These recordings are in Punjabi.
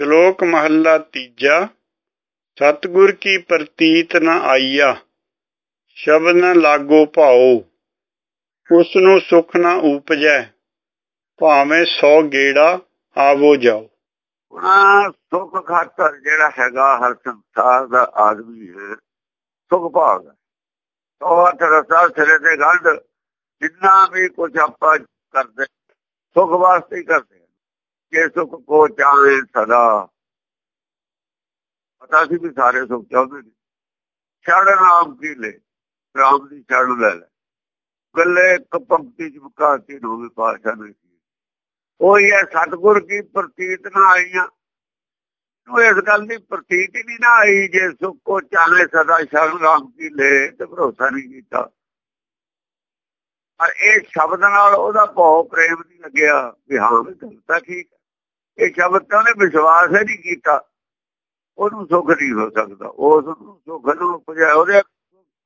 ਸ਼ਲੋਕ ਮਹੱਲਾ ਤੀਜਾ, ਸਤਿਗੁਰ ਕੀ ਪ੍ਰਤੀਤ ਨ ਆਈਆ ਸ਼ਬਦ ਨ ਲਾਗੋ ਭਾਉ, ਉਸ ਨੂੰ ਸੁਖ ਨ ਉਪਜੈ, ਭਾਵੇਂ 100 ਗੇੜਾ ਆਵੋ ਜਾਓ। ਉਹਨਾਂ ਸੁਖ ਖਾਤਰ ਜਿਹੜਾ ਹੈਗਾ ਹਰ ਸੰਸਾਰ ਦਾ ਆਦਮੀ ਹੈ, ਸੁਖ ਭਾਗ ਉਹ ਰਸਾ ਸਿਰੇ ਤੇ ਗੰਢ, ਜਿੰਨਾ ਵੀ ਕੁਝ ਆਪਾਂ ਕਰਦੇ, ਸੁਖ ਵਾਸਤੇ ਹੀ ਕਰਦੇ। ਜੇ ਸੁਖ ਕੋ ਚਾਹੇ ਸਦਾ। ਪਤਾ ਸੀ ਵੀ ਸਾਰੇ ਸੁਖ ਚਾਹੁੰਦੇ ਨੇ। ਛੜ ਨਾਮ ਕੀ ਲੈ, ਰਾਮ ਦੀ ਛੜ ਲੈ ਲੈ। ਗੱਲੇ ਇੱਕ ਪੰਕਤੀ ਚ ਮੁਕਾਤੀ ਹੋਵੇ ਪਾਸ਼ਾ ਨੇ ਉਹ ਹੀ ਸਤਗੁਰ ਕੀ ਪ੍ਰਤੀਤ ਨਾ ਆਈਆਂ। ਉਹ ਇਸ ਗੱਲ ਦੀ ਪ੍ਰਤੀਤ ਹੀ ਨਹੀਂ ਨਾ ਆਈ ਜੇ ਸੁਖ ਕੋ ਚਾਹੇ ਸਦਾ ਸ਼ਰਨ ਰਾਮ ਕੀ ਲੈ ਤੇ ਭਰੋਸਾ ਨਹੀਂ ਕੀਤਾ। ਪਰ ਇਹ ਸ਼ਬਦ ਨਾਲ ਉਹਦਾ ਭਉ ਪ੍ਰੇਮ ਨਹੀਂ ਲੱਗਿਆ ਵੀ ਹਾਂ ਵੀ ਗੱਲ ਠੀਕ ਇਹ ਸ਼ਬਦ ਤਾਂ ਉਹਨੇ ਵਿਸ਼ਵਾਸ ਹੀ ਨਹੀਂ ਕੀਤਾ। ਉਹਨੂੰ ਸੁੱਖ ਨਹੀਂ ਹੋ ਸਕਦਾ। ਉਸ ਨੂੰ ਸੁੱਖ ਨੂੰ ਪੁਜਾ ਉਹਦੇ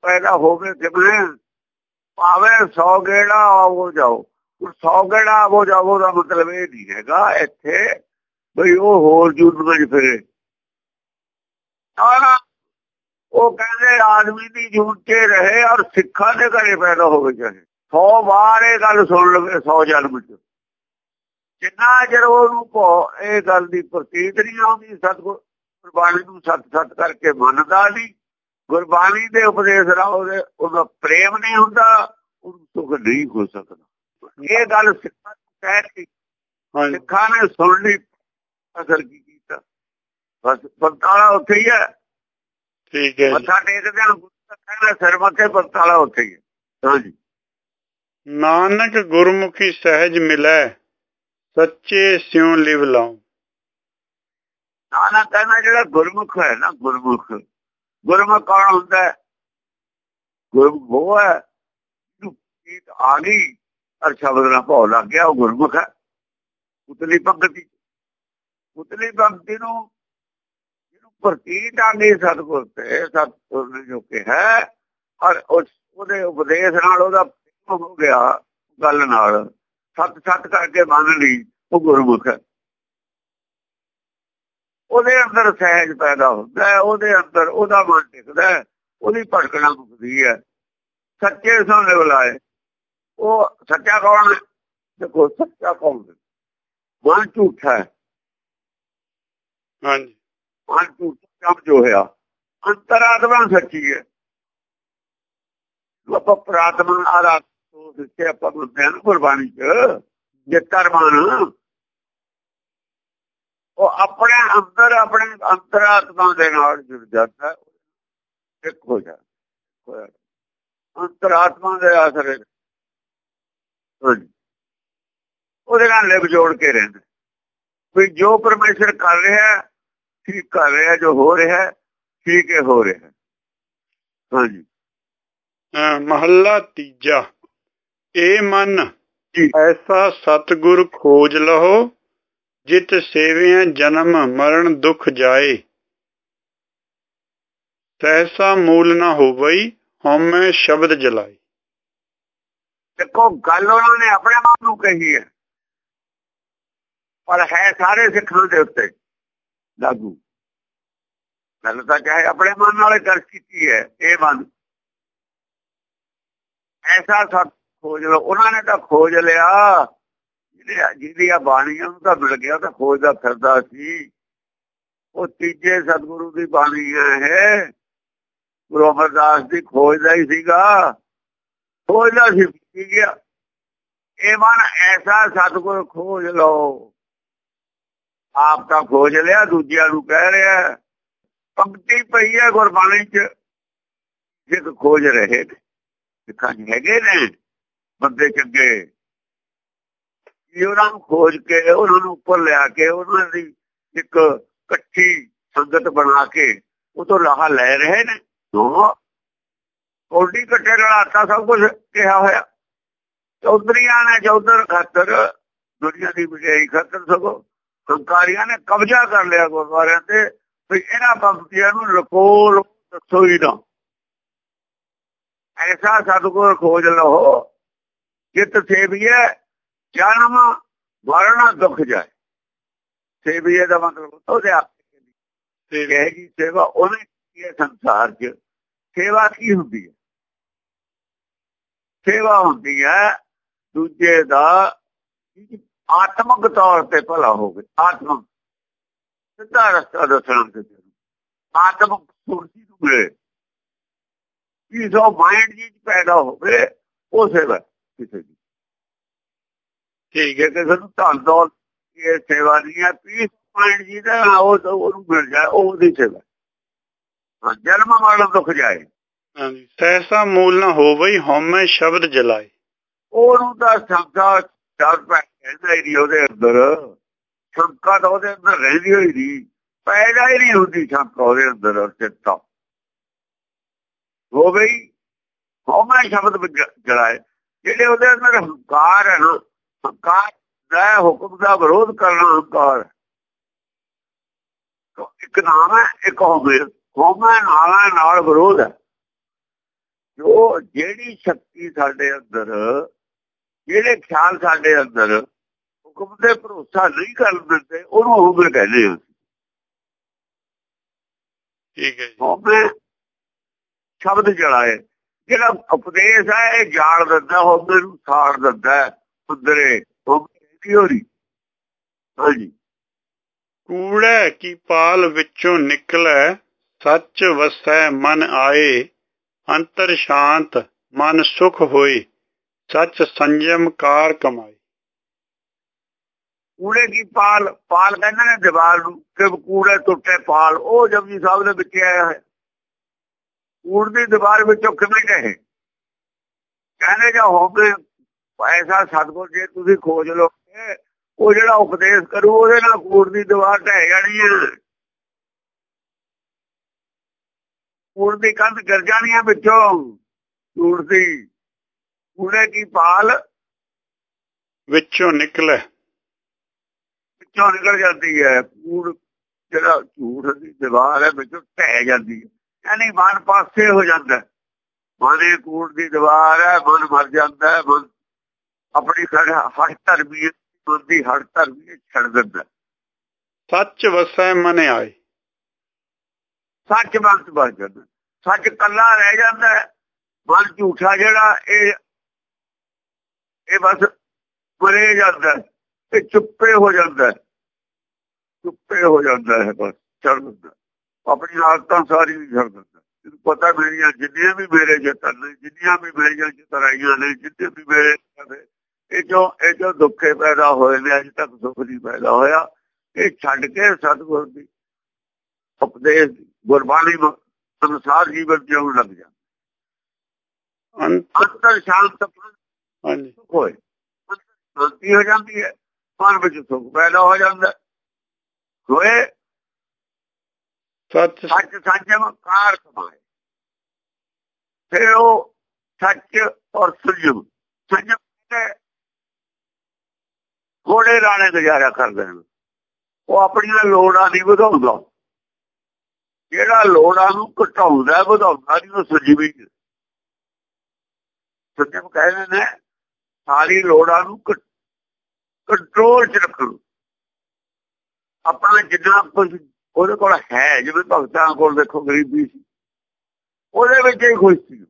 ਪੈਦਾ ਹੋਵੇ ਕਿਵੇਂ ਭਾਵੇਂ 100 ਗੇੜਾ ਆਵੋ ਜਾਓ। ਉਹ 100 ਗੇੜਾ ਆਵੋ ਜਾਓ ਦਾ ਮਤਲਬ ਇਹ ਨਹੀਂ ਹੈਗਾ ਇੱਥੇ ਬਈ ਉਹ ਹੋਰ ਜੁਰਮ ਵਿੱਚ ਫਿਰੇ। ਆਹ ਉਹ ਕਹਿੰਦੇ ਆਦਮੀ ਦੀ ਜੂਨ 'ਚ ਰਹੇ ਔਰ ਸਿੱਖਾਂ ਦੇ ਘਰੇ ਪੈਦਾ ਹੋਵੇ ਚਾਹੇ। 100 ਵਾਰ ਇਹ ਗੱਲ ਸੁਣ ਲਵੇ 100 ਜਨਮ 'ਚ। ਜਿੰਨਾ ਚਿਰ ਉਹਨੂੰ ਭੋ ਇਹ ਗੱਲ ਦੀ ਪ੍ਰਤੀਤ ਨਹੀਂ ਆਉਂਦੀ ਸਤਗੁਰ ਗੁਰਬਾਣੀ ਨੂੰ ਸੱਤ ਸੱਤ ਕਰਕੇ ਮੰਨਦਾ ਨਹੀਂ। ਗੁਰਬਾਣੀ ਦੇ ਉਪਦੇਸ਼ ਨਾਲ ਉਹਦੇ ਉਹਦਾ ਪ੍ਰੇਮ ਨਹੀਂ ਹੁੰਦਾ ਉਹਨੂੰ ਸੁਖ ਨਹੀਂ ਹੋ ਸਕਦਾ। ਇਹ ਗੱਲ ਸਿੱਖਾਂ ਨੂੰ ਕਹਿਤੀ ਸਿੱਖਾਂ ਨੇ ਸੁਣ ਲਈ ਅਸਰ ਕੀ ਕੀਤਾ? ਬਸ ਪੰਤਾਲਾ ਉੱਥੇ ਹੀ ਹੈ। ਠੀਕ ਹੈ ਮੱਥਾ ਟੇਕਦੇ ਹਨ ਕਹਿੰਦਾ ਸਿਰ ਮੱਥੇ ਪੰਤਾਲਾ ਉੱਥੇ ਹੀ ਹੈ। ਹਾਂਜੀ। ਨਾਨਕ ਗੁਰਮੁਖੀ ਸਹਿਜ ਮਿਲੈ। ਸੱਚੇ ਸਿਉ ਲਿਵ ਲਾਉ ਨਾਨਕ ਕਹਿੰਦਾ ਜਿਹੜਾ ਗੁਰਮੁਖ ਹੈ ਨਾ, ਗੁਰਮੁਖ। ਗੁਰਮੁਖ ਕੌਣ ਹੁੰਦਾ ਗੁਰਮੁਖ ਉਹ ਹੈ ਜੋ ਕੀਤ ਆ ਗਈ ਅਰ ਸ਼ਬਦ ਨਾਲ ਭੌ ਲੱਗ ਗਿਆ, ਉਹ ਗੁਰਮੁਖ ਹੈ। ਉਤਲੀ ਪੰਕਤੀ। ਉਤਲੀ ਪੰਕਤੀ ਨੂੰ ਜਿਹਨੂੰ ਪ੍ਰਤੀਤ ਆ ਗਈ ਸਤਗੁਰ ਤੇ ਸਤਗੁਰ ਨੇ ਜੋ ਕਿਹਾ ਔਰ ਉਹਦੇ ਉਪਦੇਸ਼ ਨਾਲ ਉਹਦਾ ਹੋ ਗਿਆ ਗੱਲ ਨਾਲ। ਸੱਤ ਸੱਤ ਕਰਕੇ ਮੰਨ ਲਈ ਉਹ ਗੁਰਮੁਖ। ਹੈ ਉਹਦੇ ਅੰਦਰ ਸਹਿਜ ਪੈਦਾ ਹੁੰਦਾ ਹੈ ਉਹਦੇ ਅੰਦਰ ਉਹਦਾ ਮਨ ਟਿਕਦਾ ਹੈ ਉਹਦੀ ਭਟਕਣਾ ਮੁਕਦੀ ਹੈ। ਸੱਚੇ ਸਾਹਮਣੇ ਬੁਲਾਏ। ਉਹ ਸੱਚਾ ਕੌਣ ਦੇਖੋ ਸੱਚਾ ਕੌਣ ਮਨ ਝੂਠਾ ਹੈ। ਹਾਂਜੀ। ਮਨ ਝੂਠਾ ਜੋ ਹੋਇਆ। ਅੰਤਰਾਤਮਾ ਸੱਚੀ ਹੈ। ਆਪਾਂ ਪ੍ਰਾਤਮਾ ਆਰਾਤ ਤੋਂ ਦਿੱਤੇ ਆਪਾਂ ਬੁੱਧਿਆਂ ਨੂੰ ਗੁਰਬਾਣੀ ਚ ਜੇ ਕਰਮਾਨ ਉਹ ਆਪਣੇ ਅੰਦਰ, ਆਪਣੇ ਅੰਤਰਾਤਮਾ ਦੇ ਨਾਲ ਜੁੜ ਜਾਂਦਾ ਇੱਕ ਹੋ ਜਾਂਦਾ ਅੰਤਰਾਤਮਾ ਦੇ ਆਸਰੇ। ਉਹਦੇ ਨਾਲ ਲਿਵ ਜੋੜ ਕੇ ਰਹਿੰਦੇ ਵੀ ਜੋ ਪਰਮੇਸ਼ਰ ਕਰ ਰਿਹਾ ਠੀਕ ਕਰ ਰਿਹਾ ਜੋ ਹੋ ਰਿਹਾ ਠੀਕ ਹੈ ਹੋ ਰਿਹਾ ਹਾਂਜੀ। ਮਹੱਲਾ ਤੀਜਾ। ਇਹ ਮਨ ਐਸਾ ਸਤਗੁਰ ਖੋਜ ਲਹੋ ਜਿਤ ਸੇਵਿਆਂ ਜਨਮ ਮਰਨ ਦੁਖ ਜਾਏ। ਤੈਸਾ ਮੂਲ ਨਾ ਹੋਵਈ ਹਉਮੈ ਸ਼ਬਦ ਜਲਾਈ ਦੇਖੋ ਗੱਲ ਉਹਨਾਂ ਨੇ ਆਪਣੇ ਮਨ ਨੂੰ ਕਹੀ ਹੈ। ਪਰ ਹੈ ਸਾਰੇ ਸਿੱਖਾਂ ਦੇ ਉੱਤੇ ਲਾਗੂ। ਗੱਲ ਤਾਂ ਚਾਹੇ ਆਪਣੇ ਮਨ ਨਾਲ ਕਰ ਕੀਤੀ ਹੈ ਇਹ ਮਨ। ਐਸਾ ਸਤ ਖੋਜ ਲਓ। ਉਹਨਾਂ ਨੇ ਤਾਂ ਖੋਜ ਲਿਆ। ਜਿਹਦੀ ਆ ਬਾਣੀ ਉਹਨੂੰ ਤਾਂ ਮਿਲ ਗਿਆ ਤਾਂ ਖੋਜਦਾ ਫਿਰਦਾ ਸੀ। ਉਹ ਤੀਜੇ ਸਤਿਗੁਰੂ ਦੀ ਬਾਣੀ ਹੈ ਗੁਰੂ ਅਮਰਦਾਸ ਦੀ ਖੋਜਦਾ ਹੀ ਸੀਗਾ। ਖੋਜਦਾ ਸੀ, ਕੀ ਗਿਆ? ਇਹ ਮਨ ਐਸਾ ਸਤਿਗੁਰ ਖੋਜ ਲਓ। ਆਪ ਤਾਂ ਖੋਜ ਲਿਆ, ਦੂਜਿਆਂ ਨੂੰ ਕਹਿ ਰਿਹਾ। ਪੰਕਤੀ ਪਈ ਹੈ ਗੁਰਬਾਣੀ ਚ। ਜਿੱਕ ਖੋਜ ਰਹੇ ਸਿੱਖਾਂ ਹੈਗੇ ਨੇ। ਬੰਦੇ ਚੰਗੇ। ਉਹਨਾਂ ਨੂੰ ਖੋਜ ਕੇ, ਉਹਨਾਂ ਨੂੰ ਉੱਪਰ ਲਿਆ ਕੇ, ਉਹਨਾਂ ਦੀ ਇੱਕ ਇਕੱਠੀ ਸੰਗਤ ਬਣਾ ਕੇ, ਉਹ ਤੋਂ ਲਾਹਾ ਲੈ ਰਹੇ ਨੇ। ਕੋਡੀ ਕੱਟੇ ਨਾਲ ਸਭ ਕੁਝ ਕਿਹਾ ਹੋਇਆ। ਚੌਧਰੀਆਂ ਨੇ ਚੌਧਰ ਖਾਤਰ, ਦੁਨੀਆ ਦੀ ਵਿਜਈ ਖਾਤਰ ਸਗੋ ਹੰਕਾਰੀਆਂ ਨੇ ਕਬਜ਼ਾ ਕਰ ਲਿਆ ਗੁਰਦੁਆਰਿਆਂ ਤੇ। ਵੀ ਇਹਨਾਂ ਬੰਦੀਆਂ ਨੂੰ ਲਕੋਲ ਦੱਸੋ ਹੀ ਨਾ। ਐਸਾ ਸਤਗੁਰ ਖੋਜ ਲਓ। ਜਿਤ ਸੇਵੀਏ ਜਨਮ ਮਰਨ ਦੁੱਖ ਜਾਏ। ਸੇਵੀਏ ਦਾ ਮਤਲਬ ਉਹਦੇ ਆਪੇ ਤੇ ਜੀ ਸੇਵਾ ਉਹਨੇ ਕੀ ਹੈ ਸੰਸਾਰ 'ਚ। ਸੇਵਾ ਕੀ ਹੁੰਦੀ ਹੈ? ਸੇਵਾ ਹੁੰਦੀ ਹੈ ਦੂਜੇ ਦਾ ਆਤਮਿਕ ਤੌਰ ਤੇ ਭਲਾ ਹੋਵੇ। ਆਤਮਿਕ। ਸਿੱਧਾ ਰਸਤਾ ਦੱਸਣਾ ਤੇ ਆਤਮਿਕ ਸੁਰਤੀ ਨੂੰ ਮਿਲੇ। ਪੀਸ ਆਫ ਮਾਈਂਡ ਜੀ ਪੈਦਾ ਹੋਵੇ ਉਹ ਸੇਵਾ ਕਿਸੇ ਦੀ। ਠੀਕ ਹੈ ਜੇ ਕਿਸੇ ਨੂੰ ਧਨ ਦੌਲਤ ਇਹ ਸੇਵਾ ਨਹੀਂ ਹੈ। ਪੀਸ ਮਾਈਂਡ ਜੀ ਦਾ ਉਹ ਉਹਨੂੰ ਮਿਲ ਜਾਏ ਉਹ ਉਹਦੀ ਸੇਵਾ ਹਾਂ। ਜਨਮ ਮਰਨ ਦੁੱਖ ਜਾਏ। ਹਾਂਜੀ ਸਹਿਸਾ ਮੂਲ ਨਾ ਹੋਵਈ ਹਉਮੈ ਸ਼ਬਦ ਜਲਾਏ। ਉਹਨੂੰ ਤਾਂ ਸ਼ੰਕਾ ਚੱਲ ਪੈ ਕਹਿੰਦਾ ਹੀ ਉਹਦੇ ਅੰਦਰ। ਸ਼ੰਕਾ ਤਾਂ ਉਹਦੇ ਅੰਦਰ ਰਹਿੰਦੀ ਹੋਈ ਨਹੀਂ ਪੈਦਾ ਹੀ ਨਹੀਂ ਹੁੰਦੀ ਸ਼ੰਕਾ ਉਹਦੇ ਅੰਦਰ ਚਿੱਤਾ। ਹੋ ਗਈ ਹਉਮੈ ਸ਼ਬਦ ਜਲਾਏ। ਜਿਹੜੇ ਉਹਦੇ ਅੰਦਰ ਹੰਕਾਰ ਹੈ ਨਾ ਹੰਕਾਰ ਦਾ ਹੁਕਮ ਦਾ ਵਿਰੋਧ ਕਰਨਾ ਹੰਕਾਰ ਇੱਕ ਨਾਮ ਹੈ ਇੱਕ ਹੋਵੇ ਹੋਮੈ ਨਾਲਾਂ ਨਾਲ ਵਿਰੋਧ ਹੈ। ਜੋ ਜਿਹੜੀ ਸ਼ਕਤੀ ਸਾਡੇ ਅੰਦਰ ਜਿਹੜੇ ਖਿਆਲ ਸਾਡੇ ਅੰਦਰ ਹੁਕਮ ਤੇ ਭਰੋਸਾ ਨਹੀਂ ਕਰ ਦਿੰਦੇ ਉਹਨੂੰ ਹੋਮੈ ਕਹਿੰਦੇ ਆ। ਠੀਕ ਹੈ ਜੀ। ਹੋਮੈ ਸ਼ਬਦ ਜਲਾਏ ਜਿਹੜਾ ਉਪਦੇਸ਼ ਹੈ ਇਹ ਜਾਲ ਦਿੰਦਾ ਹੋਮੈ ਨੂੰ ਸਾੜ ਦਿੰਦਾ ਉਧਰੇ ਹੋਮੈ ਕੀ ਹੋ ਰਹੀ? ਹਾਂਜੀ। ਕੂੜੈ ਕੀ ਪਾਲ ਵਿੱਚੋਂ ਨਿਕਲੈ ਸੱਚ ਵਸੈ ਮਨ ਆਏ ਅੰਤਰ ਸ਼ਾਂਤ ਮਨ ਸੁਖ ਹੋਏ ਸੱਚ ਸੰਜਮ ਕਾਰ ਕਮਾਏ। ਕੂੜੇ ਦੀ ਪਾਲ ਪਾਲ ਕਹਿੰਦੇ ਨੇ ਦੀਵਾਰ ਨੂੰ ਕਿ ਕੂੜੇ ਟੁੱਟੇ ਪਾਲ ਉਹ ਜਪਜੀ ਸਾਹਿਬ ਦੇ ਵਿੱਚ ਆਇਆ ਹੈ। ਕੂੜ ਦੀ ਦੀਵਾਰ ਵਿੱਚੋਂ ਕਿਵੇਂ ਗਏ? ਕਹਿੰਦੇ ਜਾਂ ਹੋਵੇ ਐਸਾ ਸਤਗੁਰ ਜੇ ਤੁਸੀਂ ਖੋਜ ਲਓ ਉਹ ਜਿਹੜਾ ਉਪਦੇਸ਼ ਕਰੂ ਉਹਦੇ ਨਾਲ ਕੂੜ ਦੀ ਦੀਵਾਰ ਢਹਿ ਜਾਣੀ ਹੈ। ਕੂੜ ਦੀ ਕੰਧ ਗਿਰ ਜਾਣੀ ਹੈ ਵਿੱਚੋਂ ਕੂੜ ਦੀ ਕੂੜੇ ਦੀ ਪਾਲ ਵਿੱਚੋਂ ਨਿਕਲੈ। ਵਿੱਚੋਂ ਨਿਕਲ ਜਾਂਦੀ ਹੈ। ਕੂੜ ਜਿਹੜਾ ਝੂਠ ਦੀ ਦੀਵਾਰ ਹੈ ਵਿੱਚੋਂ ਢਹਿ ਜਾਂਦੀ ਹੈ। ਯਾਨੀ ਮਨ ਪਾਸੇ ਹੋ ਜਾਂਦਾ। ਮਨੇ ਕੂੜ ਦੀ ਦੀਵਾਰ ਹੈ ਮਨ ਮਰ ਜਾਂਦਾ ਹੈ ਮਨ ਆਪਣੀ ਹੱਟ ਧਰਮੀ ਦੀ ਹੱਟ ਧਰਮੀ ਛੱਡ ਦਿੰਦਾ ਸੱਚ ਵਸੈ ਮਨ ਆਏ। ਸੱਚ ਬੰਦ ਬਚ ਜਾਂਦਾ। ਸੱਚ ਕੱਲਾ ਰਹਿ ਜਾਂਦਾ ਮਨ ਝੂਠਾ ਜਿਹੜਾ ਇਹ ਇਹ ਬਸ ਮਰੇ ਜਾਂਦਾ ਇਹ ਚੁੱਪੇ ਹੋ ਜਾਂਦਾ ਚੁੱਪੇ ਹੋ ਜਾਂਦਾ ਹੈ ਬਸ ਛੱਡ ਦਿੰਦਾ ਆਪਣੀ ਹਾਲਤਾਂ ਸਾਰੀ ਛੱਡ ਦਿੰਦਾ। ਇਹਨੂੰ ਪਤਾ ਮੇਰੀਆਂ ਜਿੰਨੀਆਂ ਵੀ ਮੇਰੇ ਜਤਨ ਨੇ ਜਿੰਨੀਆਂ ਵੀ ਮੇਰੀਆਂ ਚਤਰਾਈਆਂ ਨੇ ਜਿੱਤੇ ਵੀ ਮੇਰੇ ਇਹ ਜੋ ਇਹ ਜੋ ਦੁੱਖੇ ਪੈਦਾ ਹੋਏ ਨੇ ਅਜੇ ਤੱਕ ਸੁੱਖ ਨਹੀਂ ਪੈਦਾ ਹੋਇਆ ਇਹ ਛੱਡ ਕੇ ਸਤਿਗੁਰ ਦੀ ਉਪਦੇਸ਼ ਗੁਰਬਾਣੀ ਅਨੁਸਾਰ ਜੀਵਨ ਜਿਉਣ ਲੱਗ ਜਾ ਅੰਤਰ ਸ਼ਾਂਤ ਹਾਂਜੀ। ਹੋਏ। ਸ਼ਾਂਤੀ ਹੋ ਜਾਂਦੀ ਹੈ ਮਨ ਵਿੱਚ ਸੁੱਖ ਪੈਦਾ ਹੋ ਜਾਂਦਾ। ਹੋਏ ਸੱਚ ਸੱਚ ਸੰਜਮ ਕਾਰ ਕਮਾਏ ਫਿਰ ਉਹ ਸੱਚ ਔਰ ਸੰਜਮ ਸੰਜਮ ਤੇ ਕੋੜੇ ਰਾਣੇ ਗੁਜ਼ਾਰਾ ਕਰਦੇ ਨੇ ਉਹ ਆਪਣੀਆਂ ਲੋੜਾਂ ਨਹੀਂ ਵਧਾਉਂਦਾ। ਜਿਹੜਾ ਲੋੜਾਂ ਨੂੰ ਘਟਾਉਂਦਾ, ਵਧਾਉਂਦਾ ਨਹੀਂ, ਉਹ ਸੰਜੀਵੀ ਸੰਜਮ ਕਹਿੰਦੇ ਨੇ, ਸਾਰੀ ਲੋੜਾਂ ਨੂੰ ਕੰਟਰੋਲ 'ਚ ਰੱਖਣ। ਆਪਣਾ ਜਿੰਨਾ ਉਹਦੇ ਕੋਲ ਹੈ ਜਿਵੇਂ ਭਗਤਾਂ ਕੋਲ ਦੇਖੋ ਗਰੀਬੀ ਸੀ। ਉਹਦੇ ਵਿੱਚ ਹੀ ਖੁਸ਼ ਸੀ।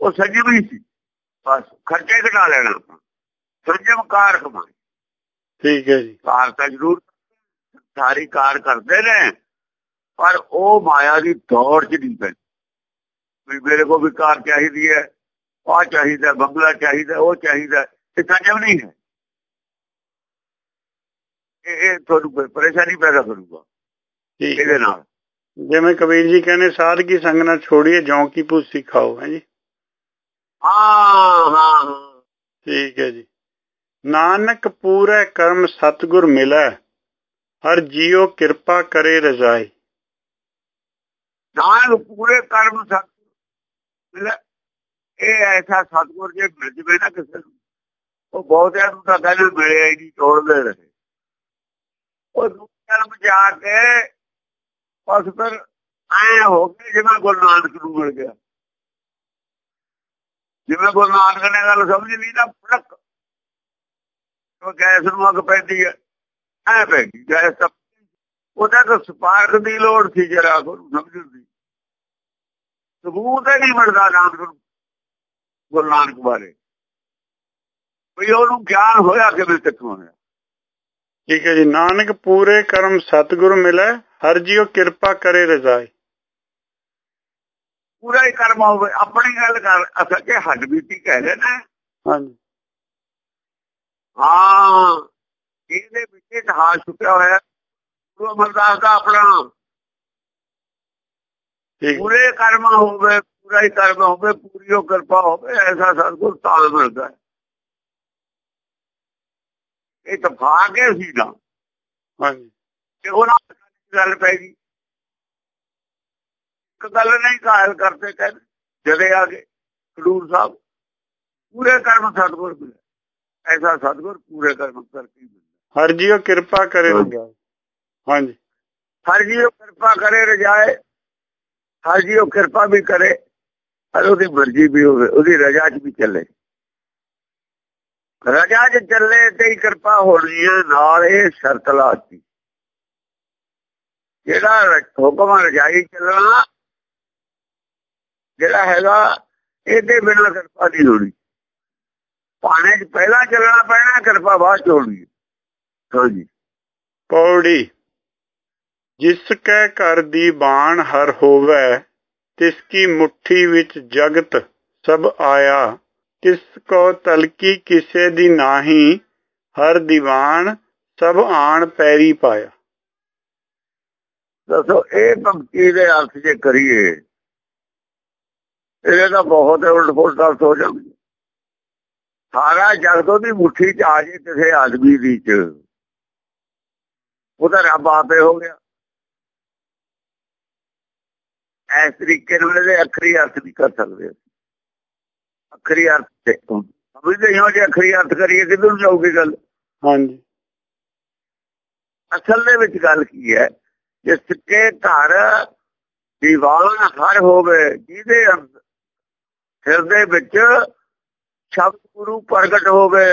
ਉਹ ਸੰਜੀਵੀ ਸੀ। ਬਸ ਖਰਚੇ ਘਟਾ ਲੈਣਾ ਸੰਜਮ ਕਾਰ ਕਮਾਈ ਠੀਕ ਹੈ ਜੀ। ਕਾਰ ਤਾਂ ਜ਼ਰੂਰ ਸਾਰੀ ਕਾਰ ਕਰਦੇ ਨੇ ਪਰ ਉਹ ਮਾਇਆ ਦੀ ਦੌੜ 'ਚ ਨਹੀਂ ਪੈਂਦੀ। ਵੀ ਮੇਰੇ ਕੋਲ ਵੀ ਕਾਰ ਚਾਹੀਦੀ ਹੈ ਆ ਚਾਹੀਦਾ ਬੰਗਲਾ ਚਾਹੀਦਾ ਉਹ ਚਾਹੀਦਾ ਇਹ ਸੰਜਮ ਨਹੀਂ ਹੈ। ਇਹ ਤੁਹਾਨੂੰ ਪਰੇਸ਼ਾਨੀ ਪੈਦਾ ਕਰੂਗਾ। ਠੀਕ ਇਹਦੇ ਨਾਲ ਜਿਵੇਂ ਕਬੀਰ ਜੀ ਕਹਿੰਦੇ ਸਾਧਗੀ ਸੰਗ ਨਾ ਛੋੜੀਏ ਜੌਂ ਕੀ ਭੂਸੀ ਖਾਓ ਹੈ ਜੀ ਹਾਂ ਹਾਂ ਠੀਕ ਹੈ ਜੀ ਨਾਨਕ ਪੂਰੇ ਕਰਮ ਸਤਗੁਰ ਮਿਲੈ ਹਰ ਜੀਉ ਕਿਰਪਾ ਕਰੇ ਰਜ਼ਾਈ ਨਾਨਕ ਪੂਰੇ ਕਰਮ ਸਤਗੁਰ ਮਿਲੈ ਇਹ ਐਸਾ ਸਤਗੁਰ ਜੇ ਮਿਲ ਜਵੇ ਨਾ ਕਿਸੇ ਨੂੰ ਉਹ ਬਹੁਤਿਆਂ ਨੂੰ ਤਾਂ ਕਹਿੰਦੇ ਮਿਲਿਆ ਹੀ ਨਹੀਂ ਤੋੜਦੇ ਰਹੇ ਉਹ ਕਰਮ ਜਾ ਕੇ ਬਸ ਫਿਰ ਐ ਹੋ ਕੇ ਜਿਵੇਂ ਗੁਰੂ ਨਾਨਕ ਨੂੰ ਮਿਲ ਗਿਆ। ਜਿਵੇਂ ਗੁਰੂ ਨਾਨਕ ਨੇ ਗੱਲ ਸਮਝ ਲਈ ਨਾ ਫੜਕ। ਉਹ ਗੈਸ ਨੂੰ ਅੱਗ ਪੈਂਦੀ ਹੈ। ਐ ਪੈ ਗਈ ਜੈ ਸਭ ਉਹਦਾ ਤਾਂ ਸਪਾਰਕ ਦੀ ਲੋੜ ਸੀ ਜਰਾ ਕੋ ਸਮਝਣ ਦੀ। ਸਬੂਤ ਹੀ ਨਹੀਂ ਮਿਲਦਾ ਨਾਨਕ ਗੁਰੂ ਨਾਨਕ ਬਾਰੇ। ਵੀ ਉਹਨੂੰ ਗਿਆਨ ਹੋਇਆ ਕਿਵੇਂ ਤੱਕ ਹੋਇਆ। ਠੀਕ ਹੈ ਜੀ ਨਾਨਕ ਪੂਰੇ ਕਰਮ ਸਤਿਗੁਰ ਮਿਲੇ ਹਰ ਜੀਓ ਕਿਰਪਾ ਕਰੇ ਰਜ਼ਾਈ। ਪੂਰਾ ਹੀ ਕਰਮ ਹੋਵੇ ਆਪਣੀ ਗੱਲ ਕਰ ਅਸਲ ਕਿ ਹੱਡ ਬੀਤੀ ਕਹਿ ਲੈਣਾ ਹਾਂਜੀ। ਹਾਂ ਇਹਦੇ ਵਿੱਚ ਇਤਿਹਾਸ ਛੁਪਿਆ ਹੋਇਆ। ਗੁਰੂ ਅਮਰਦਾਸ ਦਾ ਆਪਣਾ ਪੂਰੇ ਕਰਮ ਹੋਵੇ ਪੂਰਾ ਹੀ ਕਰਮ ਹੋਵੇ ਪੂਰੀ ਉਹ ਕਿਰਪਾ ਹੋਵੇ ਐਸਾ ਸਤਿਗੁਰ ਤਾਂ ਮਿਲਦਾ ਹੈ। ਇਹ ਤਾਂ ਭਾਗੇ ਸੀ ਨਾ। ਹਾਂਜੀ। ਤੇ ਉਹਨਾਂ ਦੀ ਗੱਲ ਪੈ ਗਈ। ਗੱਲ ਨਹੀਂ ਕਾਇਲ ਕਰਦੇ ਕਹਿੰਦੇ ਜਦੇ ਆ ਗਏ ਖਡੂਰ ਸਾਹਿਬ ਪੂਰੇ ਕਰਮ ਸਤਿਗੁਰ ਮਿਲੇ। ਐਸਾ ਸਤਿਗੁਰ ਪੂਰੇ ਕਰਮ ਕਰਕੇ ਮਿਲਦਾ। ਹਰ ਜੀਓ ਕਿਰਪਾ ਕਰੇ ਰਜ਼ਾਈ ਹਾਂਜੀ। ਹਰ ਜੀ ਉਹ ਕਿਰਪਾ ਕਰੇ ਰਜਾਏ ਹਰ ਜੀ ਉਹ ਕਿਰਪਾ ਵੀ ਕਰੇ ਉਹਦੀ ਮਰਜ਼ੀ ਵੀ ਹੋਵੇ ਉਹਦੀ ਰਜਾ 'ਚ ਵੀ ਚੱਲੇ। ਰਜਾ 'ਚ ਚੱਲੇ ਤੇ ਕਿਰਪਾ ਹੋਣੀ ਹੈ ਨਾਲ ਇਹ ਸ਼ਰਤ ਲਾਤੀ। ਜਿਹੜਾ ਹੁਕਮ ਰਜਾਈ ਚੱਲਣਾ, ਜਿਹੜਾ ਹੈਗਾ, ਇਹਦੇ ਬਿਨਾਂ ਕਿਰਪਾ ਨਹੀਂ ਹੋਣੀ। ਪਾਣੇ 'ਚ ਪਹਿਲਾਂ ਚੱਲਣਾ ਪੈਣਾ, ਕਿਰਪਾ ਬਾਅਦ 'ਚ ਹੋਣੀ ਹਾਂਜੀ ਪੌੜੀ, ਜਿਸ ਕੈ ਘਰ ਦੀ ਬਾਣ ਹਰ ਹੋਵੇ, ਤਿਸ ਕੀ ਮੁਠੀ ਵਿੱਚ ਜਗਤ ਸਭ ਆਇਆ। ਤਿਸ ਕੋ ਤਲਕੀ ਕਿਸੇ ਦੀ ਨਾਹੀ, ਹਰ ਦੀਵਾਨ ਸਭ ਆਣ ਪੈਰੀ ਪਾਇਆ। ਦੱਸੋ, ਇਹ ਭਗਤੀ ਦੇ ਅਰਥ ਜੇ ਕਰੀਏ? ਇਹਦੇ ਤਾਂ ਬਹੁਤ ਉਲਟ ਪੁਲਟ ਅਰਥ ਹੋ ਜਾਂਦੇ ਸਾਰਾ ਜਗਤ ਉਹਦੀ ਮੁੱਠੀ 'ਚ ਆ ਜੇ ਕਿਸੇ ਆਦਮੀ ਦੀ 'ਚ। ਉਹਦਾ ਰੱਬ ਆਪੇ ਹੋ ਗਿਆ। ਇਸ ਤਰੀਕੇ ਨਾਲ ਇਹਦੇ ਅਖਰੀ ਅਰਥ ਵੀ ਕਰ ਸਕਦੇ ਅਖਰੀ ਅਰਥ ਤੇ ਸਮਝਦੇ ਹੋ ਜੇ ਅਖਰੀ ਅਰਥ ਕਰੀਏ ਕਿੱਧਰ ਨੂੰ ਜਾਊਗੀ ਗੱਲ? ਹਾਂਜੀ। ਅਸਲ ਦੇ ਵਿੱਚ ਗੱਲ ਕੀ ਹੈ? ਜਿਸ ਕੇ ਘਰ ਦੀਵਾਨ ਹਰ ਹੋਵੇ ਜਿਹਦੇ ਹਿਰਦੇ ਵਿੱਚ ਸ਼ਬਦ ਗੁਰੂ ਪ੍ਰਗਟ ਹੋਵੇ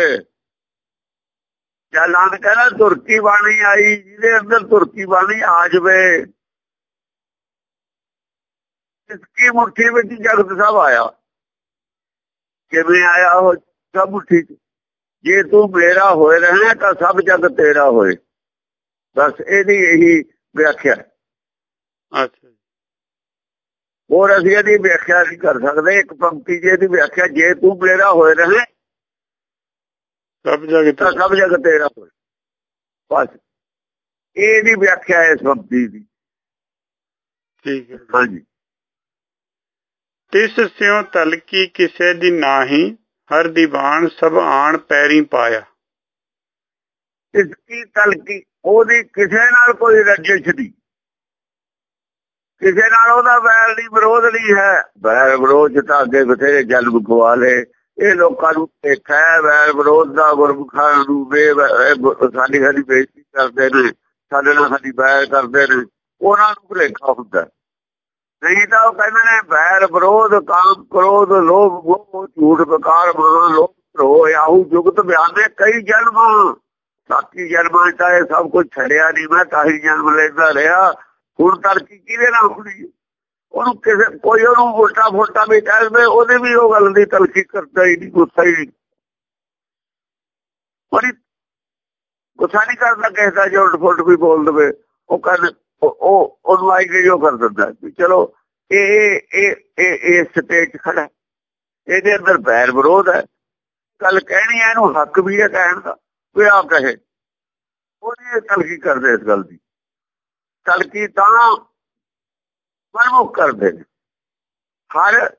ਜਾਂ ਨਾਨਕ ਕਹਿੰਦਾ ਤੁਰਕੀ ਬਾਣੀ ਆਈ ਜਿਹਦੇ ਅੰਦਰ ਤੁਰਕੀ ਬਾਣੀ ਆ ਜਵੇ ਇਸ ਕੀ ਮੁਠੀ ਵਿੱਚ ਜਗਤ ਸਭ ਆਇਆ। ਕਿਵੇਂ ਆਇਆ ਉਹ ਸਭ ਮੁਠੀ ਜੇ ਤੂੰ ਮੇਰਾ ਹੋਏ ਰਹਿਣਾ ਤਾਂ ਸਭ ਜਗ ਤੇਰਾ ਹੋਏ। ਬਸ ਇਹਦੀ ਇਹੀ ਵਿਆਖਿਆ। ਅੱਛਾ ਹੋਰ ਅਸੀਂ ਇਹਦੀ ਵਿਆਖਿਆ ਨਹੀਂ ਕਰ ਸਕਦੇ। ਇੱਕ ਪੰਕਤੀ ਜੇ ਦੀ ਵਿਆਖਿਆ ਜੇ ਤੂੰ ਮੇਰਾ ਹੋਏ ਰਹੇ ਸਭ ਜਗਤ ਤਾਂ ਸਭ ਜਗ ਤੇਰਾ ਹੋਏ। ਬਸ ਇਹਦੀ ਵਿਆਖਿਆ ਹੈ ਇਸ ਪੰਕਤੀ ਦੀ। ਠੀਕ ਹੈ। ਹਾਂਜੀ। ਤਿਸ ਸਿਉ ਤਲਕੀ ਕਿਸੇ ਦੀ ਨਾਹੀ, ਹਰ ਦੀਵਾਨ ਸਭ ਆਣ ਪੈਰੀ ਪਾਇਆ। ਇਸ ਕੀ ਤਲਕੀ ਉਹਦੀ ਕਿਸੇ ਨਾਲ ਕੋਈ ਰਜਿਸ਼ ਨਹੀਂ। ਕਿਸੇ ਨਾਲ ਉਹਦਾ ਵੈਰ ਨਹੀਂ, ਵਿਰੋਧ ਨਹੀਂ ਹੈ। ਵੈਰ ਵਿਰੋਧ ਤਾਂ ਅੱਗੇ ਬਥੇਰੇ ਜਨਮ ਗਵਾ ਲਏ। ਇਹ ਲੋਕਾਂ ਨੂੰ ਦੇਖਿਆ ਵੈਰ ਵਿਰੋਧ ਦਾ ਗੁਰਮੁਖਾਂ ਨੂੰ ਵੇ ਸਾਡੀ ਸਾਡੀ ਬੇਇੱਜ਼ਤੀ ਕਰਦੇ ਨੇ, ਸਾਡੇ ਨਾਲ ਸਾਡੀ ਵੈਰ ਕਰਦੇ ਨੇ। ਉਹਨਾਂ ਨੂੰ ਭੁਲੇਖਾ ਹੁੰਦਾ। ਨਹੀਂ ਤਾਂ ਉਹ ਕਹਿੰਦੇ ਨੇ, ਵੈਰ ਵਿਰੋਧ, ਕਾਮ ਕ੍ਰੋਧ, ਲੋਭ ਮੋਹ, ਝੂਠ ਬਕਾਰ ਮਹਾ ਲੋਭ ਰੋ ਆਹੂ ਜੁਗਤ ਬਿਆਨੇ ਕਈ ਜਨਮ। ਸਾਕੀ ਜਨਮਾਂ ਚ ਇਹ ਸਭ ਕੁਝ ਛੜਿਆ ਨਹੀਂ, ਮੈਂ ਤਾਂ ਹੀ ਜਨਮ ਲੈਂਦਾ ਰਿਹਾ। ਹੁਣ ਤਰਕੀ ਕਿਹਦੇ ਨਾਲ ਹੋਣੀ ਉਹਨੂੰ ਕਿਸੇ, ਕੋਈ ਉਹਨੂੰ ਉਲਟਾ ਫੁਲਟਾ ਵੀ ਕਹਿ ਦੇ ਉਹਦੇ ਵੀ ਉਹ ਗੱਲ ਦੀ ਤਲਕੀ ਕਰਦਾ ਹੀ ਨਹੀਂ, ਗੁੱਸਾ ਹੀ ਨਹੀਂ। ਬੜੀ ਗੁੱਸਾ ਨਹੀਂ ਕਰਦਾ ਕਿਸੇ ਦਾ ਜੋ ਉਲਟ ਫੁਲਟ ਵੀ ਬੋਲ ਦਵੇ। ਉਹ ਕਹਿੰਦੇ ਉਹ ਉਹਨੂੰ ਆਈ ਕਰ ਦਿੰਦਾ ਵੀ ਚਲੋ ਇਹ ਇਹ ਇਹ ਸਟੇਜ ਖੜਾ ਇਹਦੇ ਅੰਦਰ ਬੈਰ ਵਿਰੋਧ ਹੈ। ਗੱਲ ਕਹਿਣੀ ਹੈ ਇਹਨੂੰ ਹੱਕ ਵੀ ਹੈ ਕਹਿਣ ਦਾ ਕੋਈ ਆ ਕਹੇ। ਉਹਨੇ ਤਲਕੀ ਕਰਦੇ ਇਸ ਗੱਲ ਦੀ। ਤਲਕੀ ਤਾਂ ਮਨਮੁਖ ਕਰਦੇ ਨੇ। ਹਰ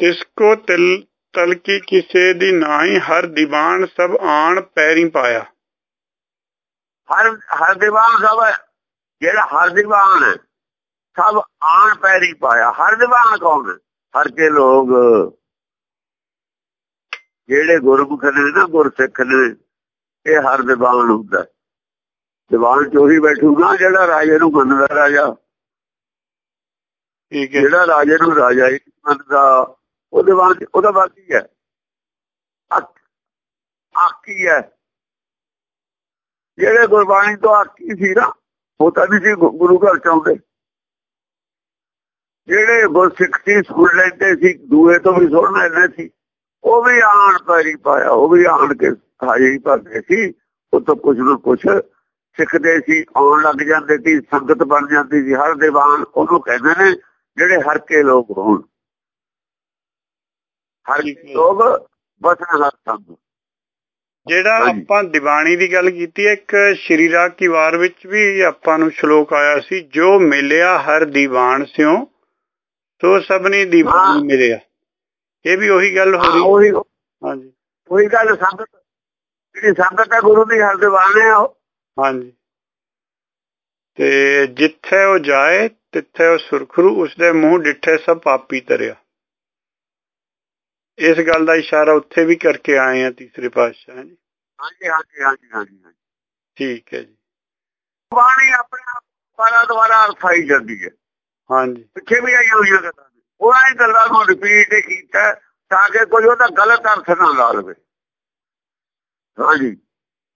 ਤਿਸ ਕੋ ਤਿਲ ਤਲਕੀ ਕਿਸੇ ਦੀ ਨਾਹੀ, ਹਰ ਦੀਵਾਨ ਸਭ ਆਣ ਪੈਰੀ ਪਾਇਆ। ਹਰ ਹਰ ਦੀਵਾਨ ਸਭ ਜਿਹੜਾ ਹਰ ਦੀਵਾਨ ਹੈ ਸਭ ਆਣ ਪੈਰੀ ਪਾਇਆ। ਹਰ ਦੀਵਾਨ ਕੌਣ ਹੈ? ਹਰ ਕੇ ਲੋਗ ਜਿਹੜੇ ਗੁਰਮੁਖ ਨੇ ਨਾ ਗੁਰਸਿੱਖ ਨੇ ਇਹ ਹਰ ਦੀਵਾਨ ਹੁੰਦਾ ਦੀਵਾਨ ਚ ਉਹੀ ਬੈਠੂਗਾ ਜਿਹੜਾ ਰਾਜੇ ਨੂੰ ਮੰਨਦਾ ਰਾਜਾ। ਠੀਕ ਹੈ। ਜਿਹੜਾ ਰਾਜੇ ਨੂੰ ਰਾਜਾ ਹੀ ਮੰਨਦਾ ਉਹ ਦੀਵਾਨ ਉਹਦਾ ਬਾਕੀ ਹੈ। ਆਕੀ ਹੈ। ਜਿਹੜੇ ਗੁਰਬਾਣੀ ਤੋਂ ਆਕੀ ਸੀ ਨਾ, ਉਹ ਤਾਂ ਨਹੀਂ ਸੀ ਗੁਰੂ ਘਰ ਚਾਹੁੰਦੇ ਜਿਹੜੇ ਗੁਰਸਿੱਖ ਸੀ ਸੁਣ ਲੈਂਦੇ ਸੀ, ਦੂਏ ਤੋਂ ਵੀ ਸੁਣ ਲੈਂਦੇ ਸੀ, ਉਹ ਵੀ ਆਣ ਪੈਰੀ ਪਾਇਆ, ਉਹ ਵੀ ਆਣ ਕੇ ਹਾਜ਼ਰੀ ਭਰਦੇ ਸੀ, ਉਹ ਤੋਂ ਕੁਝ ਨਾ ਕੁਝ ਸਿੱਖਦੇ ਸੀ, ਆਉਣ ਲੱਗ ਜਾਂਦੇ ਸੀ, ਸੰਗਤ ਬਣ ਜਾਂਦੀ ਸੀ, ਹਰ ਦੀਵਾਨ ਉਹਨੂੰ ਕਹਿੰਦੇ ਨੇ, ਜਿਹੜੇ ਹਰ ਕੇ ਲੋਕ ਹੋਣ। ਹਰ ਲੋਕ ਬਸਣ ਹਰ ਸੰਗ ਜਿਹੜਾ ਆਪਾਂ ਦੀਵਾਨੀ ਦੀ ਗੱਲ ਕੀਤੀ ਹੈ ਇੱਕ ਸ਼੍ਰੀ ਰਾਗ ਕੀ ਵਾਰ ਵਿੱਚ ਵੀ ਆਪਾਂ ਨੂੰ ਸ਼ਲੋਕ ਆਇਆ ਸੀ ਜੋ ਮਿਲਿਆ ਹਰ ਦੀਵਾਨ ਸਿਓ ਸੋ ਸਭਨੀ ਦੀਵਾਨੀ ਮਿਲਿਆ। ਇਹ ਵੀ ਉਹੀ ਗੱਲ ਹੋ ਰਹੀ। ਹਾਂਜੀ। ਉਹੀ ਗੱਲ ਸੰਗਤ ਜਿਹੜੀ ਸੰਗਤ ਹੈ ਗੁਰੂ ਦੀ ਹਰ ਦੀਵਾਨ ਹੈ ਉਹ। ਹਾਂਜੀ। ਤੇ ਜਿੱਥੇ ਉਹ ਜਾਏ ਤਿੱਥੇ ਉਹ ਸੁਰਖਰੂ ਉਸਦੇ ਮੂੰਹ ਡਿੱਠੇ ਸਭ ਪਾਪੀ ਤਰਿਆ ਇਸ ਗੱਲ ਦਾ ਇਸ਼ਾਰਾ ਉੱਥੇ ਵੀ ਕਰਕੇ ਆਏ ਆ ਤੀਸਰੇ ਪਾਤਸ਼ਾਹ ਜੀ। ਹਾਂਜੀ ਹਾਂਜੀ ਹਾਂਜੀ ਹਾਂਜੀ ਠੀਕ ਹੈ ਜੀ। ਬਾਣੀ ਆਪਣੇ ਆਪ ਦੁਆਰਾ ਦੁਆਰਾ ਅਰਥ ਆਈ ਜਾਂਦੀ ਹੈ। ਹਾਂਜੀ। ਪਿੱਛੇ ਵੀ ਆਈਆਂ ਹੋਈਆਂ ਗੱਲਾਂ ਉਹਨਾਂ ਹੀ ਗੱਲਾਂ ਨੂੰ ਰਿਪੀਟ ਕੀਤਾ ਤਾਂ ਕਿ ਕੋਈ ਉਹਦਾ ਗਲਤ ਅਰਥ ਨਾ ਲਾ ਲਵੇ। ਹਾਂਜੀ।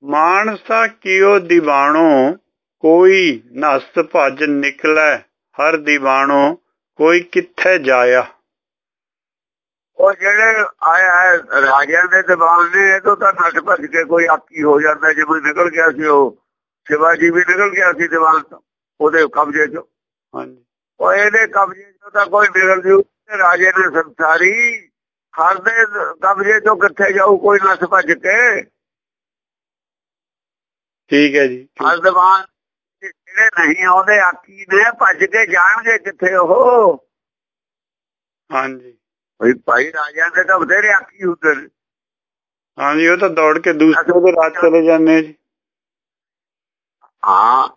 ਮਾਨਸਾ ਕੀਓ ਦੀਵਾਣੋ ਕੋਈ ਨਸਤ ਭੱਜ ਨਿਕਲੈ ਹਰ ਦੀਵਾਣੋ ਕੋਈ ਕਿੱਥੇ ਜਾਇਆ। ਉਹ ਜਿਹੜੇ ਆਇਆ ਰਾਜਿਆਂ ਦੇ ਦੀਵਾਨ ਨੇ ਇਹ ਤੋਂ ਤਾਂ ਨੱਠ ਭੱਜ ਕੇ ਕੋਈ ਆਕੀ ਹੋ ਜਾਂਦਾ ਜਿਵੇਂ ਨਿਕਲ ਗਿਆ ਸੀ ਉਹ ਸ਼ਿਵਾਜੀ ਵੀ ਨਿਕਲ ਗਿਆ ਸੀ ਦੀਵਾਨ ਤੋਂ ਉਹਦੇ ਕਬਜ਼ੇ ਚੋਂ। ਹਾਂਜੀ। ਉਹ ਇਹਦੇ ਕਬਜ਼ੇ ਚੋਂ ਤਾਂ ਕੋਈ ਨਿਕਲ ਜੂ ਰਾਜੇ ਨੇ ਸੰਸਾਰੀ ਹਰ ਦੇ ਕਬਜ਼ੇ ਚੋਂ ਕਿੱਥੇ ਜਾਊ ਕੋਈ ਨੱਠ ਭੱਜ ਕੇ? ਠੀਕ ਹੈ ਜੀ ਹਰ ਦੀਵਾਨ ਜਿਹੜੇ ਨਹੀਂ ਆਉਂਦੇ ਆਕੀ ਨੇ ਭੱਜ ਕੇ ਜਾਣਗੇ ਕਿੱਥੇ ਉਹ? ਹਾਂਜੀ। ਭਈ ਭਾਈ ਰਾਜਿਆਂ ਦੇ ਤਾਂ ਬਥੇਰੇ ਆਕੀ ਹੁੰਦੇ ਨੇ। ਹਾਂਜੀ ਉਹ ਤਾਂ ਦੌੜ ਕੇ ਦੂਸਰੇ ਦੇ ਰਾਜ ਚਲੇ ਜਾਂਦੇ ਜੀ। ਹਾਂ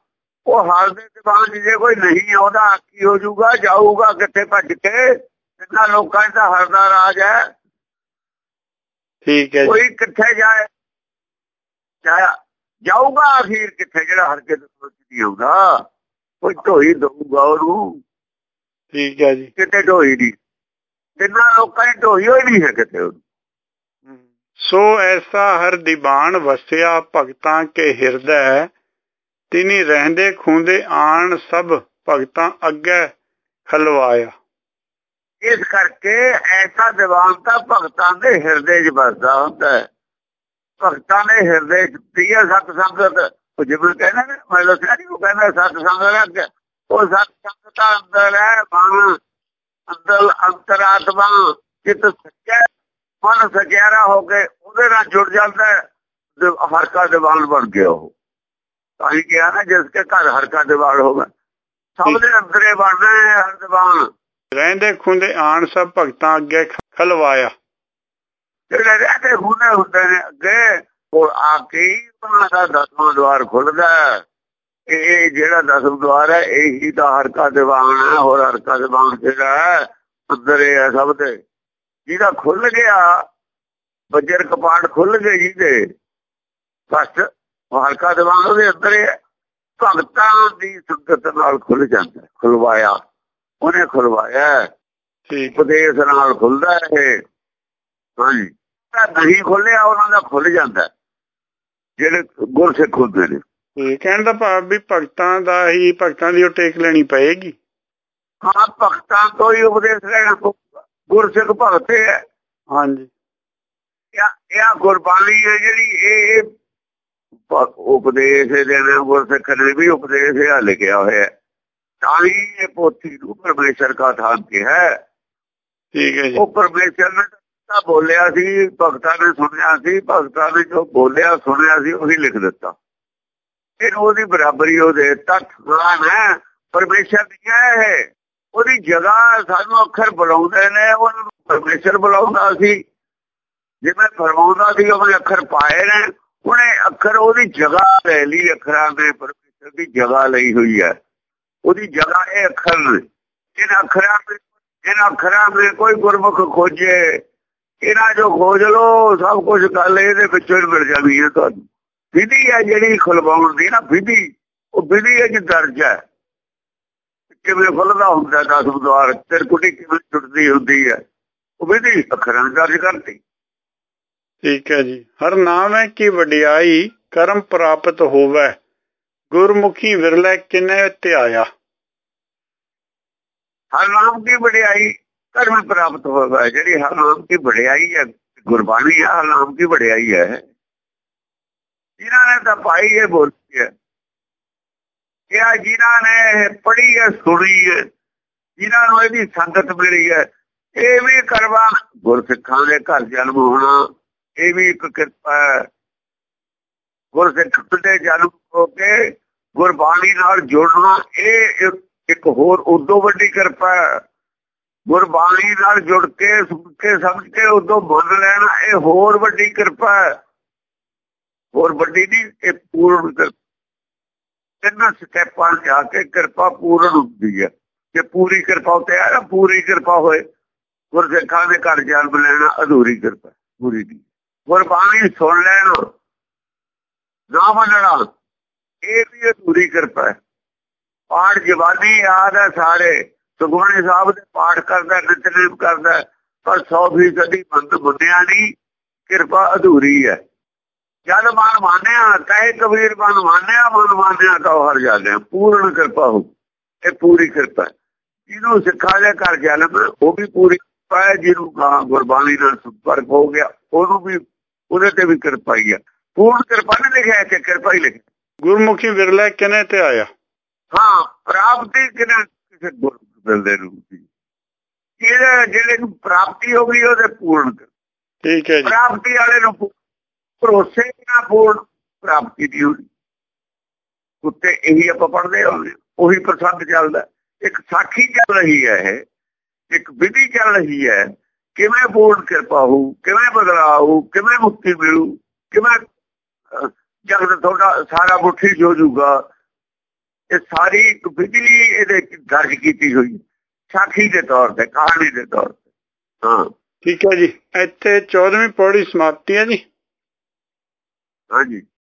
ਉਹ ਹਰ ਦੇ ਦੀਵਾਨ ਜੇ ਕੋਈ ਨਹੀਂ ਆਉਂਦਾ ਆਕੀ ਹੋ ਜਾਊਗਾ ਜਾਊਗਾ ਕਿੱਥੇ ਭੱਜ ਕੇ? ਕਿੰਨਾ ਲੋਕਾਂ ਦਾ ਹਰ ਦਾ ਰਾਜ ਹੈ। ਠੀਕ ਹੈ ਜੀ। ਕੋਈ ਕਿੱਥੇ ਜਾਏ? ਜਾਊਗਾ ਅਖੀਰ ਕਿੱਥੇ ਜਿਹੜਾ ਹਰ ਕੇ ਨਹੀਂ ਆਉਂਦਾ। ਕੋਈ ਢੋਈ ਦਊਗਾ ਉਹਨੂੰ। ਠੀਕ ਹੈ ਜੀ। ਕਿਤੇ ਢੋਈ ਨਹੀਂ ਜਿੰਨਾ ਲੋਕਾਂ ਦੀ ਢੋਈ ਹੋਈ ਨਹੀਂ ਹੈ ਕਿਤੇ ਸੋ ਐਸਾ ਹਰ ਦੀਵਾਨ ਵਸਿਆ ਭਗਤਾਂ ਕੇ ਹਿਰਦੈ ਤਿਨੀ ਰਹਿੰਦੇ ਖੁੰਦੇ ਆਣ ਸਭ ਭਗਤਾਂ ਅੱਗੇ ਖਲਵਾਇਆ। ਇਸ ਕਰਕੇ ਐਸਾ ਦੀਵਾਨ ਤਾਂ ਭਗਤਾਂ ਦੇ ਹਿਰਦੇ 'ਚ ਵਸਦਾ ਹੁੰਦਾ ਹੈ। ਭਗਤਾਂ ਦੇ ਹਿਰਦੇ 'ਚ ਪ੍ਰਿਆ ਸਤ ਸੰਗਤ ਉਹ ਜਿਵੇਂ ਕਹਿੰਦੇ ਨੇ ਮੈਂ ਨਹੀਂ ਉਹ ਕਹਿੰਦਾ ਸਤ ਸੰਗਤ ਉਹ ਸਤ ਸੰਗਤ ਅੰਦਰ ਹੈ ਮਨ ਅੰਦਰ ਅੰਤਰਾਤਮਾ ਚਿਤ ਸੱਚਾ ਮਨ ਸਚਿਆਰਾ ਹੋ ਕੇ ਉਹਦੇ ਨਾਲ ਜੁੜ ਜਾਂਦਾ ਹੈ ਹਰਕਾ ਦੀਵਾਨ ਬਣ ਗਿਆ ਉਹ। ਤਾਂ ਹੀ ਕਿਹਾ ਨਾ ਜਿਸ ਕੇ ਘਰ ਹਰਕਾ ਦੀਵਾਨ ਹੋਵੇ। ਸਭ ਦੇ ਅੰਦਰੇ ਬਣਨਾ ਹੈ ਹਰ ਦੀਵਾਨ। ਰਹਿੰਦੇ ਖੁੰਦੇ ਆਣ ਸਭ ਭਗਤਾਂ ਅੱਗੇ ਖਲਵਾਇਆ। ਜਿਹੜੇ ਰਹਿੰਦੇ ਹੁੰਦੇ ਹੁੰਦੇ ਨੇ ਅੱਗੇ ਉਹ ਆ ਕੇ ਉਹਨਾਂ ਦਾ ਦਸਵਾਂ ਦਵਾਰ ਖੁੱਲਦਾ ਇਹ ਜਿਹੜਾ ਦਸਮ ਦਵਾਰ ਹੈ ਇਹੀ ਤਾਂ ਹਰਕਾ ਦੀਵਾਨ ਹੈ ਹੋਰ ਹਰਕਾ ਦੀਵਾਨ ਜਿਹੜਾ ਅੰਦਰ ਇਹ ਹੈ ਸਭ ਦੇ ਜਿਹਦਾ ਖੁੱਲ ਗਿਆ ਬੱਜਰ ਕਪਾਟ ਖੁੱਲ ਗਏ ਜਿਹਦੇ। ਉਹ ਹਲਕਾ ਦੀਵਾਨ ਉਹਦੇ ਅੰਦਰ ਹੈ ਭਗਤਾਂ ਦੀ ਸੰਗਤ ਨਾਲ ਖੁੱਲ ਜਾਂਦਾ ਖੁਲਵਾਇਆ ਉਹਨੇ ਖੁਲਵਾਇਆ ਠੀਕ। ਉਪਦੇਸ਼ ਨਾਲ ਖੁੱਲਦਾ ਹੈ ਹਾਂਜੀ। ਨਹੀਂ ਖੁੱਲਿਆ ਉਹਨਾਂ ਦਾ ਖੁੱਲ ਜਾਂਦਾ ਜਿਹੜੇ ਗੁਰਸਿੱਖ ਹੁੰਦੇ ਨੇ। ਇਹ ਕਹਿਣ ਦਾ ਭਾਵ ਵੀ ਭਗਤਾਂ ਦਾ ਹੀ ਭਗਤਾਂ ਦੀ ਉਹ ਟੇਕ ਲੈਣੀ ਪਏਗੀ। ਹਾਂ ਭਗਤਾਂ ਤੋਂ ਹੀ ਉਪਦੇਸ਼ ਲੈਣਾ ਗੁਰਸਿੱਖ ਭਗਤ ਹੈ। ਹਾਂਜੀ। ਇਹ ਗੁਰਬਾਣੀ ਹੈ ਜਿਹੜੀ ਇਹ ਉਪਦੇਸ਼ ਦੇਣਾ ਗੁਰਸਿੱਖ ਨੇ ਵੀ ਉਪਦੇਸ਼ ਇਹ ਲਿਖਿਆ ਹੋਇਆ ਹੈ। ਤਾਂ ਹੀ ਇਹ ਪੋਥੀ ਨੂੰ ਪਰਮੇਸ਼ਰ ਦਾ ਥਾਨ ਕਿਹਾ ਠੀਕ ਹੈ ਜੀ। ਉਹ ਪਰਮੇਸ਼ਰ ਨੇ ਤਾਂ ਬੋਲਿਆ ਸੀ ਭਗਤਾਂ ਨੇ ਸੁਣਿਆ ਸੀ ਭਗਤਾਂ ਨੇ ਜੋ ਬੋਲਿਆ ਸੁਣਿਆ ਸੀ ਉਹੀ ਲਿਖ ਦਿੱਤਾ। ਇਹ ਉਹਦੀ ਬਰਾਬਰੀ ਉਹ ਦੇ ਤੱਤ ਹੈ, ਪਰਮੇਸ਼ਰ ਦੀ ਹੈ ਉਹਦੀ ਜਗ੍ਹਾ ਸਾਨੂੰ ਅੱਖਰ ਬੁਲਾਉਂਦੇ ਨੇ, ਉਹਨਾਂ ਪਰਮੇਸ਼ਰ ਬੁਲਾਉਂਦਾ ਸੀ। ਜਿਵੇਂ ਫਰਮਾਉਂਦਾ ਸੀ ਉਹਨੇ ਅੱਖਰ ਪਾਏ ਨੇ, ਉਹਨੇ ਅੱਖਰ ਉਹਦੀ ਜਗ੍ਹਾ ਲੈ ਲਈ, ਅੱਖਰਾਂ ਦੇ ਪਰਮੇਸ਼ਰ ਦੀ ਜਗ੍ਹਾ ਲਈ ਹੋਈ ਹੈ। ਉਹਦੀ ਜਗ੍ਹਾ ਇਹ ਅੱਖਰ ਨੇ। ਇਹਨਾਂ ਅੱਖਰਾਂ ਦੇ ਇਹਨਾਂ ਅੱਖਰਾਂ ਦੇ ਕੋਈ ਗੁਰਮੁਖ ਖੋਜੇ, ਇਹਨਾਂ ਜੋ ਖੋਜ ਲੋ ਸਭ ਕੁਝ ਗੱਲ ਇਹਦੇ ਵਿੱਚੋਂ ਹੀ ਮਿਲ ਜਾਂਦੀ ਹੈ ਤੁਹਾਨੂੰ। ਵਿਧੀ ਹੈ ਜਿਹੜੀ ਖੁਲਵਾਉਣ ਦੀ ਨਾ ਵਿਧੀ। ਉਹ ਵਿਧੀ ਕਿ ਦਰਜ ਹੈ। ਕਿਵੇਂ ਖੁੱਲਦਾ ਹੁੰਦਾ ਦਸਮ ਦਵਾਰ ਤੇਰ ਕੁੜੀ ਕਿਵੇਂ ਟੁੱਟਦੀ ਹੁੰਦੀ ਹੈ। ਉਹ ਵਿਧੀ ਅੱਖਰਾਂ ਦਰਜ ਕਰਤੀ। ਠੀਕ ਹੈ ਜੀ। ਹਰ ਨਾਮ ਹੈ ਕੀ ਵਡਿਆਈ ਕਰਮ ਪ੍ਰਾਪਤ ਹੋਵੇ। ਗੁਰਮੁਖੀ ਵਿਰਲੇ ਕਿਨੇ ਧਿਆਇਆ? ਹਰ ਨਾਮ ਦੀ ਵਡਿਆਈ ਕਰਮ ਪ੍ਰਾਪਤ ਹੋਵੇ। ਜਿਹੜੀ ਹਰ ਨਾਮ ਦੀ ਵਡਿਆਈ ਹੈ ਗੁਰਬਾਣੀ ਹਰ ਨਾਮ ਦੀ ਵਡਿਆਈ ਹੈ। ਜਿਨ੍ਹਾਂ ਨੇ ਤਾਂ ਪਾਈ ਇਹ ਬੋਲੀ ਹੈ। ਕਿਹਾ ਜਿਨ੍ਹਾਂ ਨੇ ਪੜ੍ਹੀ ਹੈ, ਸੁਣੀ ਹੈ, ਜਿਨ੍ਹਾਂ ਨੂੰ ਇਹਦੀ ਸੰਗਤ ਮਿਲੀ ਹੈ, ਇਹ ਵੀ ਕਰਵਾ ਗੁਰਸਿੱਖਾਂ ਦੇ ਘਰ ਜਨਮ ਹੋਣਾ, ਇਹ ਵੀ ਇੱਕ ਕਿਰਪਾ ਹੈ। ਗੁਰਸਿੱਖ ਦੇ ਜਨਮ ਹੋ ਕੇ ਗੁਰਬਾਣੀ ਨਾਲ ਜੁੜਨਾ, ਇਹ ਇੱਕ ਹੋਰ ਉਦੋਂ ਵੱਡੀ ਕਿਰਪਾ ਹੈ। ਗੁਰਬਾਣੀ ਨਾਲ ਜੁੜ ਕੇ, ਸੁਣ ਕੇ, ਸਮਝ ਕੇ ਉਦੋਂ ਮੰਨ ਲੈਣਾ, ਇਹ ਹੋਰ ਵੱਡੀ ਕਿਰਪਾ ਹੈ। ਹੋਰ ਵੱਡੀ ਨਹੀਂ, ਇਹ ਪੂਰਨ ਤਿੰਨ ਸਟੈਪਾਂ ਜਾ ਕੇ ਕਿਰਪਾ ਪੂਰਨ ਹੁੰਦੀ ਹੈ। ਜੇ ਪੂਰੀ ਕਿਰਪਾ ਉਤੇ ਆ ਪੂਰੀ ਕਿਰਪਾ ਹੋਏ, ਗੁਰਸਿੱਖਾਂ ਦੇ ਘਰ ਜਨਮ ਲੈਣਾ ਅਧੂਰੀ ਕਿਰਪਾ, ਪੂਰੀ ਦੀ। ਗੁਰਬਾਣੀ ਸੁਣ ਲੈਣਾ, ਨਾ ਮੰਨਣਾ ਇਹ ਵੀ ਅਧੂਰੀ ਕਿਰਪਾ ਹੈ। ਪਾਠ ਜਵਾਨੀ ਯਾਦ ਹੈ ਸਾਰੇ, ਸੁਖਮਨੀ ਸਾਹਿਬ ਦੇ ਪਾਠ ਕਰਦਾ, ਨਿਤਨੇਮ ਕਰਦਾ, ਪਰ 100 ਫੀਸਦੀ ਬੰਦ ਬੁੱਧਿਆ ਨਹੀਂ, ਕਿਰਪਾ ਅਧੂਰੀ ਹੈ। ਜਦ ਮਨ ਮੰਨਿਆ ਕਹੇ ਕਬੀਰ ਮਨ ਮੰਨਿਆ ਮਨ ਮੰਨਿਆ ਤਾਂ ਹਰ ਜਾਂਦੇ ਪੂਰਨ ਕਿਰਪਾ ਹੋ ਇਹ ਪੂਰੀ ਕਿਰਪਾ ਜਿਹਨੂੰ ਸਿੱਖਾ ਦੇ ਘਰ ਜਨਮ ਉਹ ਵੀ ਪੂਰੀ ਕਿਰਪਾ ਹੈ। ਜਿਹਨੂੰ ਗੁਰਬਾਣੀ ਨਾਲ ਸੰਪਰਕ ਹੋ ਗਿਆ ਉਹਨੂੰ ਵੀ ਉਹਦੇ ਤੇ ਵੀ ਕਿਰਪਾ ਹੀ ਹੈ ਪੂਰਨ ਕਿਰਪਾ ਨੇ ਲਿਖਿਆ ਕਿ ਕਿਰਪਾ ਹੀ ਲਿਖਿਆ। ਗੁਰਮੁਖੀ ਵਿਰਲੇ ਕਿਨੇ ਤੇ ਆਇਆ? ਹਾਂ ਪ੍ਰਾਪਤੀ ਕਿਨੇ ਕਿਸੇ ਗੁਰ ਮਿਲਦੇ ਨੂੰ ਜਿਹੜੇ ਜਿਹੜੇ ਨੂੰ ਪ੍ਰਾਪਤੀ ਹੋ ਗਈ ਉਹਦੇ ਪੂਰਨ ਠੀਕ ਹੈ ਜੀ। ਪ੍ਰਾਪਤੀ ਵਾਲੇ ਨੂੰ ਭਰੋਸੇ ਨਾਲ ਪੂਰਨ ਪ੍ਰਾਪਤੀ ਦੀ ਹੋਣੀ। ਉੱਤੇ ਇਹੀ ਆਪਾਂ ਪੜਦੇ ਹੁੰਦੇ ਉਹੀ ਪ੍ਰਸੰਗ ਚੱਲਦਾ। ਇੱਕ ਸਾਖੀ ਚੱਲ ਰਹੀ ਹੈ ਇਹ, ਇੱਕ ਵਿਧੀ ਚੱਲ ਰਹੀ ਹੈ। ਕਿਵੇਂ ਪੂਰਨ ਕਿਰਪਾ ਹੋਊ, ਕਿਵੇਂ ਬਦਲਾਅ ਕਿਵੇਂ ਮੁਕਤੀ ਮਿਲੂ, ਕਿਵੇਂ ਜਗਤ ਤੁਹਾਡਾ ਸਾਰਾ ਮੁੱਠੀ ਜੋ ਜੂਗਾ ਇਹ ਸਾਰੀ ਇੱਕ ਵਿਧੀ ਇਹਦੇ ਦਰਜ ਕੀਤੀ ਹੋਈ ਸਾਖੀ ਦੇ ਤੌਰ ਤੇ, ਕਹਾਣੀ ਦੇ ਤੌਰ ਤੇ। ਹਾਂ। ਠੀਕ ਹੈ ਜੀ। ਇੱਥੇ 14ਵੀਂ ਪੌੜੀ ਸਮਾਪਤੀ ਹੈ ਜੀ। ਹਾਂਜੀ